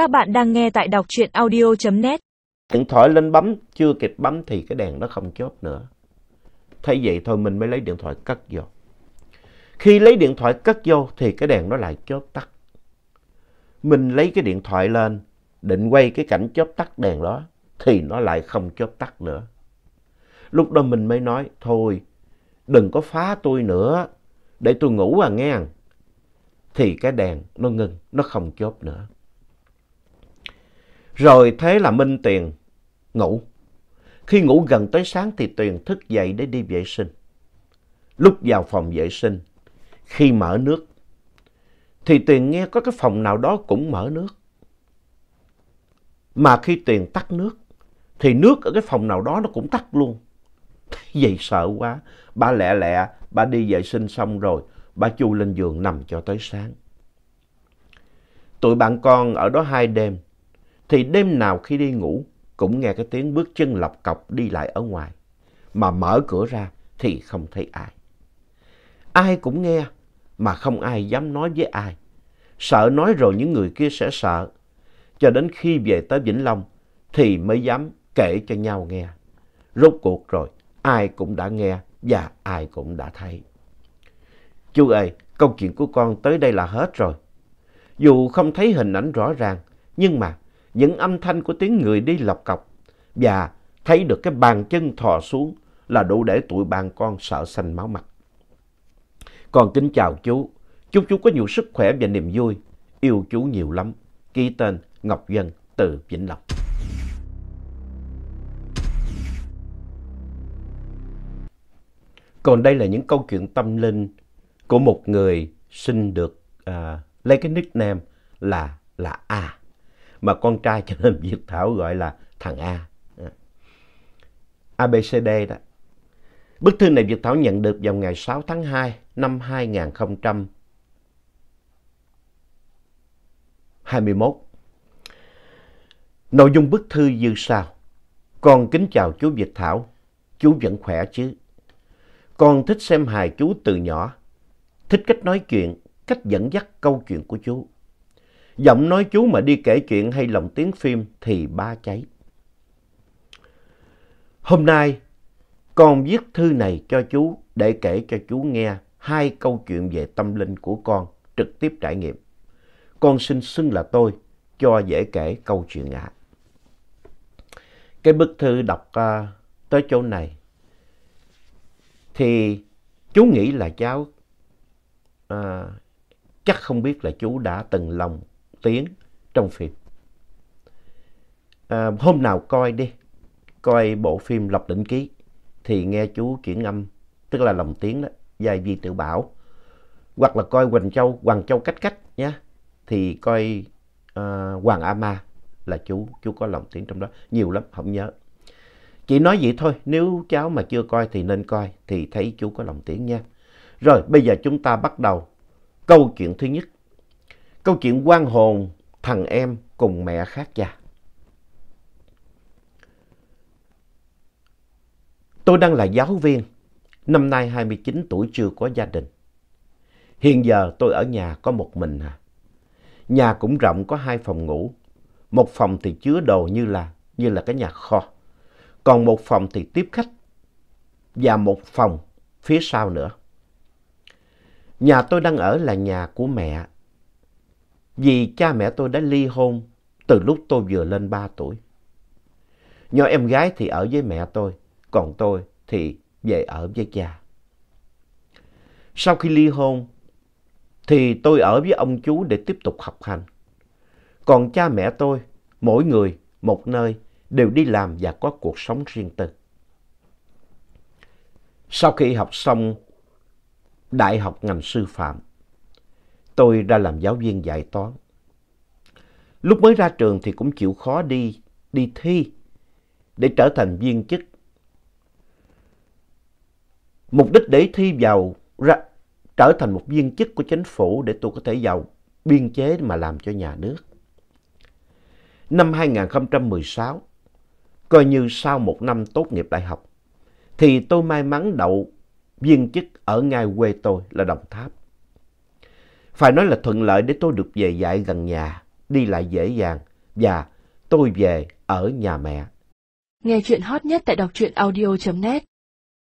Các bạn đang nghe tại đọc truyện audio.net. Điện thoại lên bấm, chưa kịp bấm thì cái đèn nó không chớp nữa. Thấy vậy thôi mình mới lấy điện thoại cất vô. Khi lấy điện thoại cất vô thì cái đèn nó lại chớp tắt. Mình lấy cái điện thoại lên, định quay cái cảnh chớp tắt đèn đó, thì nó lại không chớp tắt nữa. Lúc đó mình mới nói, thôi, đừng có phá tôi nữa, để tôi ngủ à nghe. Thì cái đèn nó ngừng, nó không chớp nữa. Rồi thế là Minh Tuyền ngủ. Khi ngủ gần tới sáng thì Tuyền thức dậy để đi vệ sinh. Lúc vào phòng vệ sinh, khi mở nước, thì Tuyền nghe có cái phòng nào đó cũng mở nước. Mà khi Tuyền tắt nước, thì nước ở cái phòng nào đó nó cũng tắt luôn. Vậy sợ quá, bà lẹ lẹ, bà đi vệ sinh xong rồi, bà chui lên giường nằm cho tới sáng. Tụi bạn con ở đó hai đêm, thì đêm nào khi đi ngủ cũng nghe cái tiếng bước chân lọc cọc đi lại ở ngoài. Mà mở cửa ra thì không thấy ai. Ai cũng nghe mà không ai dám nói với ai. Sợ nói rồi những người kia sẽ sợ. Cho đến khi về tới Vĩnh Long thì mới dám kể cho nhau nghe. Rốt cuộc rồi ai cũng đã nghe và ai cũng đã thấy. Chú ơi, câu chuyện của con tới đây là hết rồi. Dù không thấy hình ảnh rõ ràng, nhưng mà những âm thanh của tiếng người đi lọc cọc và thấy được cái bàn chân thò xuống là đủ để tụi bạn con sợ xanh máu mặt. Con kính chào chú, chúc chú có nhiều sức khỏe và niềm vui, yêu chú nhiều lắm. Ký tên Ngọc Dân từ Vĩnh Long. Còn đây là những câu chuyện tâm linh của một người sinh được uh, lấy cái nickname là là A mà con trai cho nên Việt Thảo gọi là thằng A. À. ABCD đó. Bức thư này Việt Thảo nhận được vào ngày 6 tháng 2 năm 2021. Nội dung bức thư như sau. Con kính chào chú Việt Thảo. Chú vẫn khỏe chứ? Con thích xem hài chú từ nhỏ. Thích cách nói chuyện, cách dẫn dắt câu chuyện của chú. Giọng nói chú mà đi kể chuyện hay lồng tiếng phim thì ba cháy. Hôm nay, con viết thư này cho chú để kể cho chú nghe hai câu chuyện về tâm linh của con trực tiếp trải nghiệm. Con xin xưng là tôi cho dễ kể câu chuyện ạ. Cái bức thư đọc uh, tới chỗ này thì chú nghĩ là cháu uh, chắc không biết là chú đã từng lòng tiếng trong phim. À, hôm nào coi đi, coi bộ phim Lộc Đỉnh Ký thì nghe chú chuyển âm, tức là lòng tiếng đó, dài vi tự bảo. Hoặc là coi Hoàng Châu, Hoàng Châu cách cách nhé, thì coi uh, Hoàng A Ma là chú, chú có lòng tiếng trong đó, nhiều lắm, không nhớ. Chỉ nói vậy thôi, nếu cháu mà chưa coi thì nên coi, thì thấy chú có lòng tiếng nha. Rồi, bây giờ chúng ta bắt đầu câu chuyện thứ nhất. Câu chuyện quan hồn thằng em cùng mẹ khác cha. Tôi đang là giáo viên, năm nay 29 tuổi chưa có gia đình. Hiện giờ tôi ở nhà có một mình à. Nhà cũng rộng có hai phòng ngủ. Một phòng thì chứa đồ như là, như là cái nhà kho. Còn một phòng thì tiếp khách. Và một phòng phía sau nữa. Nhà tôi đang ở là nhà của mẹ vì cha mẹ tôi đã ly hôn từ lúc tôi vừa lên 3 tuổi. Nhỏ em gái thì ở với mẹ tôi, còn tôi thì về ở với cha. Sau khi ly hôn, thì tôi ở với ông chú để tiếp tục học hành. Còn cha mẹ tôi, mỗi người một nơi đều đi làm và có cuộc sống riêng tư. Sau khi học xong đại học ngành sư phạm, tôi ra làm giáo viên dạy toán. Lúc mới ra trường thì cũng chịu khó đi, đi thi để trở thành viên chức. Mục đích để thi vào ra, trở thành một viên chức của chính phủ để tôi có thể vào biên chế mà làm cho nhà nước. Năm 2016, coi như sau một năm tốt nghiệp đại học, thì tôi may mắn đậu viên chức ở ngay quê tôi là Đồng Tháp. Phải nói là thuận lợi để tôi được về dạy gần nhà, đi lại dễ dàng và tôi về ở nhà mẹ. Nghe chuyện hot nhất tại đọc truyện audio.net